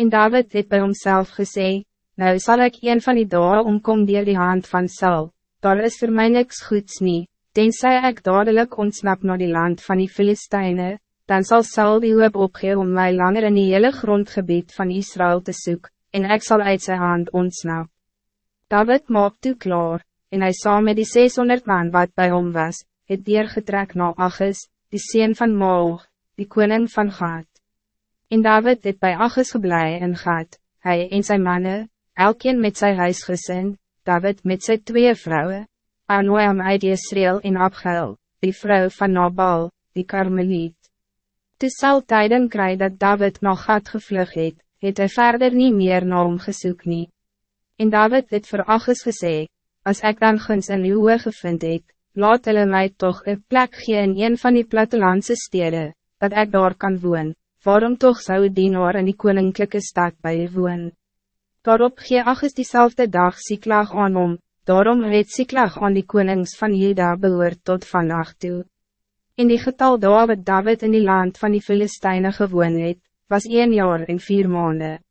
En David het bij homself gesê, nou zal ik een van die dagen omkom dier die hand van Saul, daar is voor mij niks goeds nie, tenzij ik dadelijk ontsnap naar die land van die Filistijnen, dan zal Saul die hoop opgee om mij langer in die hele grondgebied van Israël te zoeken, en ik zal uit zijn hand ontsnap. David maak toe klaar, en hij saam met die 600 man wat bij hom was, het diergetrek na Achis, die sien van Moog, die koning van Gad. En David het bij Achis geblei in Gad, hij en zijn mannen, elkeen met zijn huisgezin, David met zijn twee vrouwen, Anoam uit Israel en Abgail, die vrouw van Nabal, die Karmeliet. Toe Saul tijden kry dat David nog Gad gevlug het, het hy verder niet meer na hom gesoek nie. En David het vir Achis gesê, as ek dan guns in die oor gevind het, laat hulle my toch een plek gee in een van die plattelandse steden, dat ik daar kan woon, waarom toch zou die dienaar in die koninklijke stad bij je woon? Daarop gee Achis diezelfde dag Siklag aan om, daarom het Siklag aan die konings van Juda behoort tot vannacht toe. In die getal daar wat David in die land van die Filistijnen gewoon het, was een jaar en vier maanden.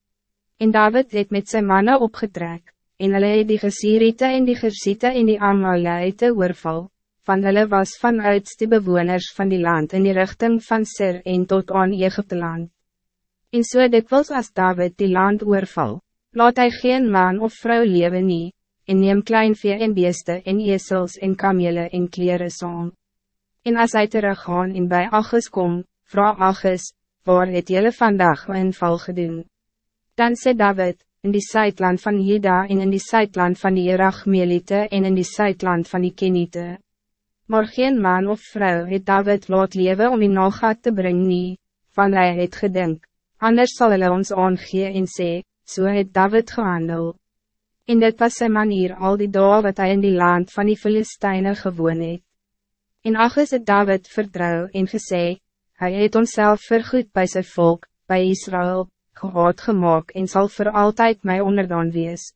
En David het met zijn mannen opgetrek, en hulle het die Gesiriete en die Gersiete en die Amalite oorval, van hulle was vanuit die bewoners van die land in die richting van Sir en tot aan land. En so dikwels as David die land oorval, laat hij geen man of vrouw leven nie, en neem klein vee en beeste en esels en kamele en kleren saam. En as hy teruggaan en bij Achis kom, vraag Achis, waar het jylle vandag een val gedoen? Dan sê David, in die Zuidland van Juda en in die Zuidland van die Erachmelite en in die Zuidland van die Kenite. Maar geen man of vrouw het David laat leven om in nagat te brengen nie, van hy het gedink, anders zal hulle ons aangee en sê, so het David gehandel. En dit was sy manier al die dagen wat hij in die land van die Filistijnen gewoon het. En Achis het David vertrouw en gesê, hij het onszelf vergoed bij zijn volk, bij Israël, gehaat gemaakt en zal voor altijd mij onderdaan wees.